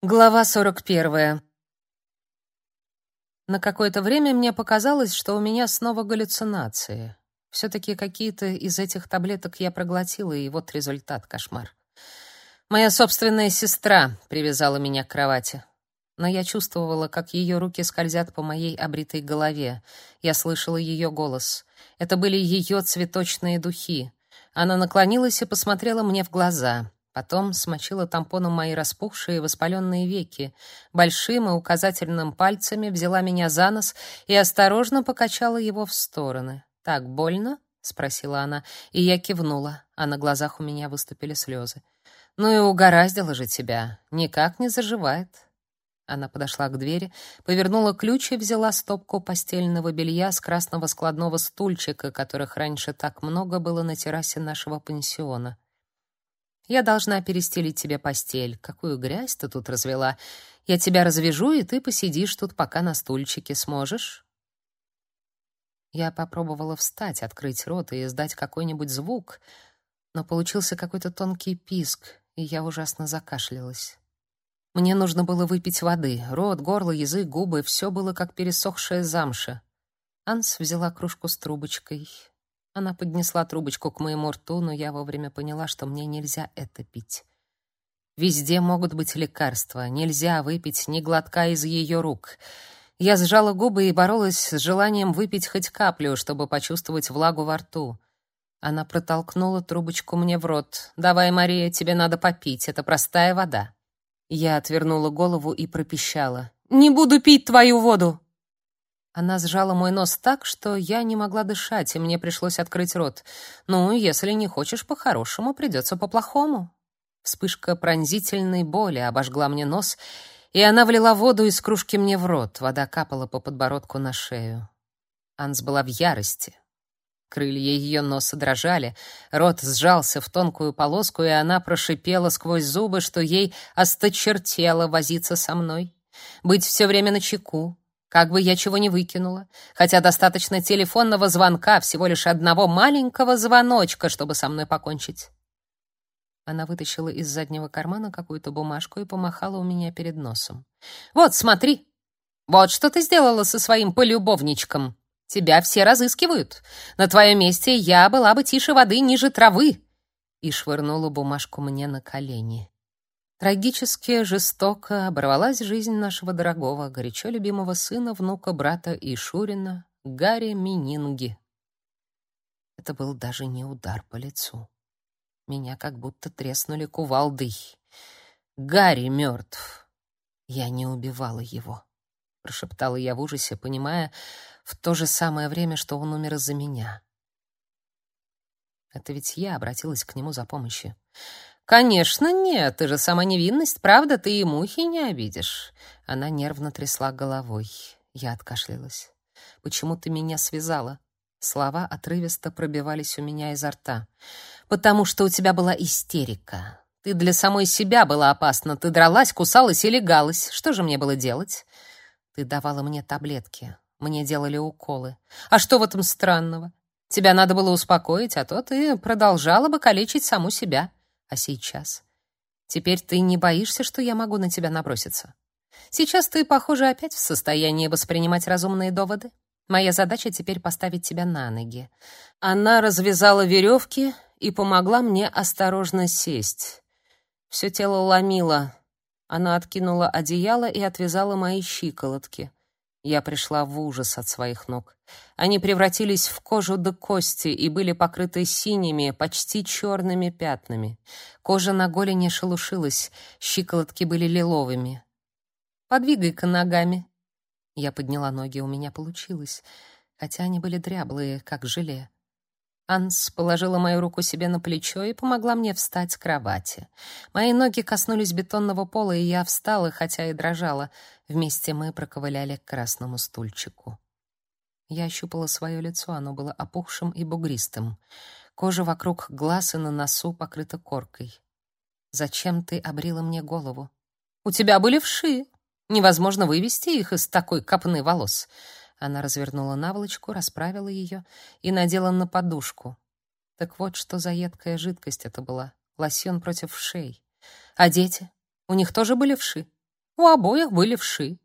Глава 41. На какое-то время мне показалось, что у меня снова галлюцинации. все таки какие-то из этих таблеток я проглотила, и вот результат кошмар. Моя собственная сестра привязала меня к кровати. Но я чувствовала, как ее руки скользят по моей обритой голове. Я слышала ее голос. Это были ее цветочные духи. Она наклонилась и посмотрела мне в глаза. Потом смочила тампоном мои распухшие воспаленные веки, большим и указательным пальцами взяла меня за нос и осторожно покачала его в стороны. «Так больно?» — спросила она, и я кивнула, а на глазах у меня выступили слезы. «Ну и угораздило же тебя, никак не заживает». Она подошла к двери, повернула ключ и взяла стопку постельного белья с красного складного стульчика, которых раньше так много было на террасе нашего пансиона. Я должна перестелить тебе постель. Какую грязь ты тут развела. Я тебя развяжу, и ты посидишь тут пока на стульчике сможешь. Я попробовала встать, открыть рот и издать какой-нибудь звук, но получился какой-то тонкий писк, и я ужасно закашлялась. Мне нужно было выпить воды. Рот, горло, язык, губы — все было как пересохшая замша. Анс взяла кружку с трубочкой. Она поднесла трубочку к моему рту, но я вовремя поняла, что мне нельзя это пить. Везде могут быть лекарства, нельзя выпить ни глотка из ее рук. Я сжала губы и боролась с желанием выпить хоть каплю, чтобы почувствовать влагу во рту. Она протолкнула трубочку мне в рот. «Давай, Мария, тебе надо попить, это простая вода». Я отвернула голову и пропищала. «Не буду пить твою воду!» Она сжала мой нос так, что я не могла дышать, и мне пришлось открыть рот. Ну, если не хочешь по-хорошему, придется по-плохому. Вспышка пронзительной боли обожгла мне нос, и она влила воду из кружки мне в рот. Вода капала по подбородку на шею. Анс была в ярости. Крылья ее носа дрожали, рот сжался в тонкую полоску, и она прошипела сквозь зубы, что ей осточертело возиться со мной, быть все время на чеку, как бы я чего не выкинула, хотя достаточно телефонного звонка, всего лишь одного маленького звоночка, чтобы со мной покончить. Она вытащила из заднего кармана какую-то бумажку и помахала у меня перед носом. Вот, смотри. Вот что ты сделала со своим полюбовничком. Тебя все разыскивают. На твоем месте я была бы тише воды, ниже травы. И швырнула бумажку мне на колени. Трагически, жестоко оборвалась жизнь нашего дорогого, горячо любимого сына, внука брата Ишурина, Гарри Мининги. Это был даже не удар по лицу. Меня как будто треснули кувалдой. Гарри мертв. Я не убивала его, прошептала я в ужасе, понимая в то же самое время, что он умер из-за меня. Это ведь я обратилась к нему за помощью. «Конечно нет, ты же сама невинность, правда, ты и мухи не обидишь». Она нервно трясла головой. Я откашлялась. «Почему ты меня связала?» Слова отрывисто пробивались у меня изо рта. «Потому что у тебя была истерика. Ты для самой себя была опасна. Ты дралась, кусалась и легалась. Что же мне было делать?» «Ты давала мне таблетки. Мне делали уколы. А что в этом странного? Тебя надо было успокоить, а то ты продолжала бы калечить саму себя». А сейчас? Теперь ты не боишься, что я могу на тебя наброситься? Сейчас ты, похоже, опять в состоянии воспринимать разумные доводы. Моя задача теперь поставить тебя на ноги. Она развязала веревки и помогла мне осторожно сесть. Все тело ломило. Она откинула одеяло и отвязала мои щиколотки. Я пришла в ужас от своих ног. Они превратились в кожу до кости и были покрыты синими, почти черными пятнами. Кожа на голени шелушилась, щиколотки были лиловыми. «Подвигай-ка ногами». Я подняла ноги, у меня получилось, хотя они были дряблые, как желе. Анс положила мою руку себе на плечо и помогла мне встать с кровати. Мои ноги коснулись бетонного пола, и я встала, хотя и дрожала. Вместе мы проковыляли к красному стульчику. Я ощупала свое лицо, оно было опухшим и бугристым. Кожа вокруг глаз и на носу покрыта коркой. «Зачем ты обрила мне голову?» «У тебя были вши. Невозможно вывести их из такой копны волос. Она развернула наволочку, расправила ее и надела на подушку. Так вот, что за едкая жидкость это была. Лосьон против вшей. А дети? У них тоже были вши? У обоих были вши.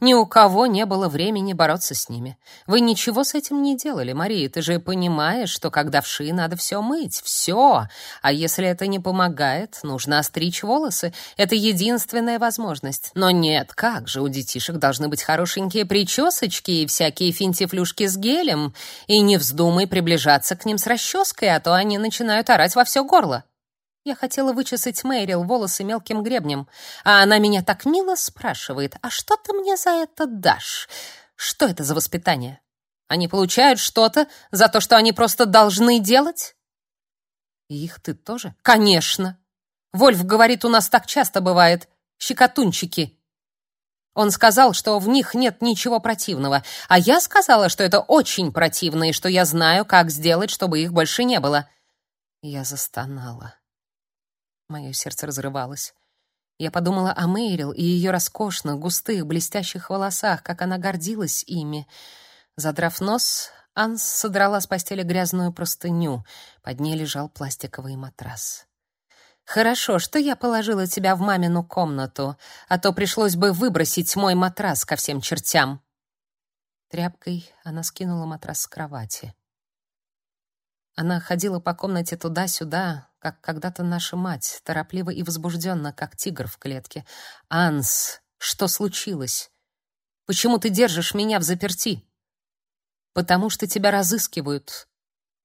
Ни у кого не было времени бороться с ними. Вы ничего с этим не делали, Мария. Ты же понимаешь, что когда вши, надо все мыть. Все. А если это не помогает, нужно остричь волосы. Это единственная возможность. Но нет, как же, у детишек должны быть хорошенькие причесочки и всякие финтифлюшки с гелем. И не вздумай приближаться к ним с расческой, а то они начинают орать во все горло. Я хотела вычесать Мэрил волосы мелким гребнем, а она меня так мило спрашивает, «А что ты мне за это дашь? Что это за воспитание? Они получают что-то за то, что они просто должны делать?» «И их ты тоже?» «Конечно!» Вольф говорит, у нас так часто бывает. Щекотунчики. Он сказал, что в них нет ничего противного, а я сказала, что это очень противно и что я знаю, как сделать, чтобы их больше не было. Я застонала. Мое сердце разрывалось. Я подумала о Мейрил и ее роскошных, густых, блестящих волосах, как она гордилась ими. Задрав нос, Анс содрала с постели грязную простыню. Под ней лежал пластиковый матрас. Хорошо, что я положила тебя в мамину комнату, а то пришлось бы выбросить мой матрас ко всем чертям. Тряпкой она скинула матрас с кровати. Она ходила по комнате туда-сюда, как когда-то наша мать, торопливо и возбужденно, как тигр в клетке. «Анс, что случилось? Почему ты держишь меня в заперти?» «Потому что тебя разыскивают».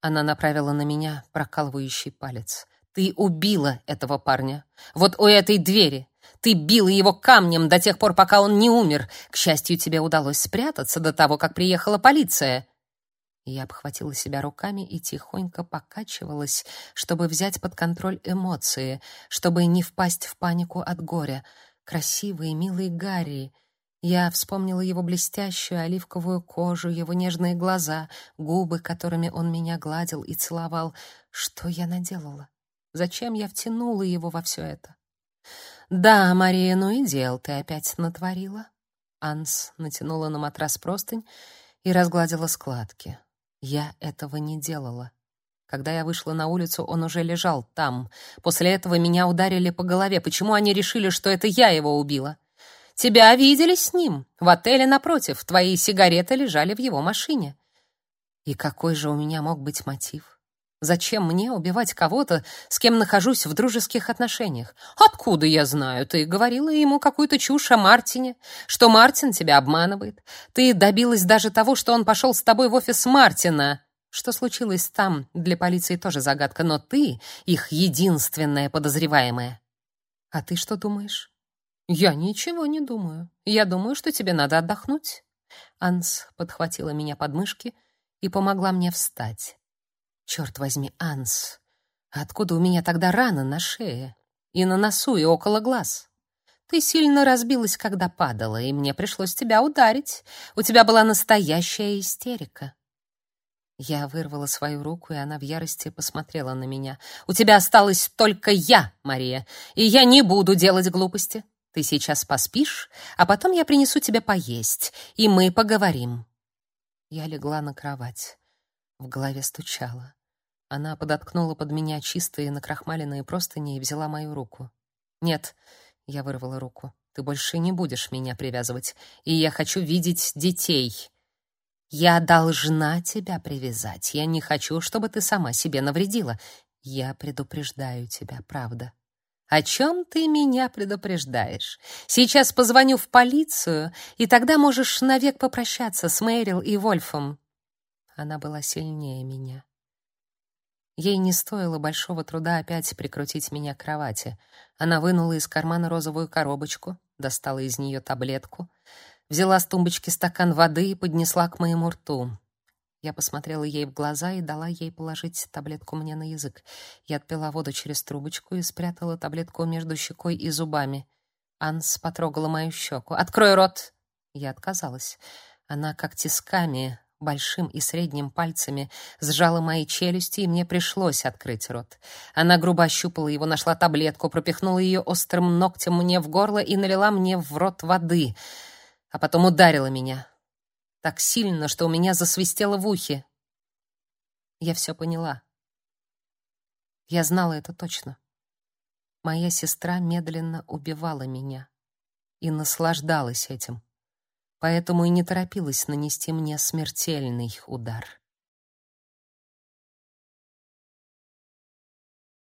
Она направила на меня прокалывающий палец. «Ты убила этого парня. Вот у этой двери. Ты била его камнем до тех пор, пока он не умер. К счастью, тебе удалось спрятаться до того, как приехала полиция». Я обхватила себя руками и тихонько покачивалась, чтобы взять под контроль эмоции, чтобы не впасть в панику от горя. Красивый, милый Гарри. Я вспомнила его блестящую оливковую кожу, его нежные глаза, губы, которыми он меня гладил и целовал. Что я наделала? Зачем я втянула его во все это? Да, Мария, ну и дел ты опять натворила. Анс натянула на матрас простынь и разгладила складки. Я этого не делала. Когда я вышла на улицу, он уже лежал там. После этого меня ударили по голове. Почему они решили, что это я его убила? Тебя видели с ним в отеле напротив. Твои сигареты лежали в его машине. И какой же у меня мог быть мотив? Зачем мне убивать кого-то, с кем нахожусь в дружеских отношениях? Откуда я знаю? Ты говорила ему какую-то чушь о Мартине, что Мартин тебя обманывает. Ты добилась даже того, что он пошел с тобой в офис Мартина. Что случилось там, для полиции тоже загадка, но ты их единственная подозреваемая. А ты что думаешь? Я ничего не думаю. Я думаю, что тебе надо отдохнуть. Анс подхватила меня под мышки и помогла мне встать. Черт возьми, Анс, откуда у меня тогда рана на шее и на носу и около глаз? Ты сильно разбилась, когда падала, и мне пришлось тебя ударить. У тебя была настоящая истерика. Я вырвала свою руку, и она в ярости посмотрела на меня. У тебя осталась только я, Мария, и я не буду делать глупости. Ты сейчас поспишь, а потом я принесу тебе поесть, и мы поговорим. Я легла на кровать. В голове стучало. Она подоткнула под меня чистые накрахмаленные простыни и взяла мою руку. «Нет», — я вырвала руку, — «ты больше не будешь меня привязывать, и я хочу видеть детей». «Я должна тебя привязать. Я не хочу, чтобы ты сама себе навредила. Я предупреждаю тебя, правда». «О чем ты меня предупреждаешь? Сейчас позвоню в полицию, и тогда можешь навек попрощаться с Мэрил и Вольфом». Она была сильнее меня. Ей не стоило большого труда опять прикрутить меня к кровати. Она вынула из кармана розовую коробочку, достала из нее таблетку, взяла с тумбочки стакан воды и поднесла к моему рту. Я посмотрела ей в глаза и дала ей положить таблетку мне на язык. Я отпила воду через трубочку и спрятала таблетку между щекой и зубами. Анс потрогала мою щеку. «Открой рот!» Я отказалась. Она как тисками большим и средним пальцами сжала мои челюсти, и мне пришлось открыть рот. Она грубо ощупала его, нашла таблетку, пропихнула ее острым ногтем мне в горло и налила мне в рот воды, а потом ударила меня. Так сильно, что у меня засвистело в ухе. Я все поняла. Я знала это точно. Моя сестра медленно убивала меня. и наслаждалась этим. Поэтому и не торопилась нанести мне смертельный удар.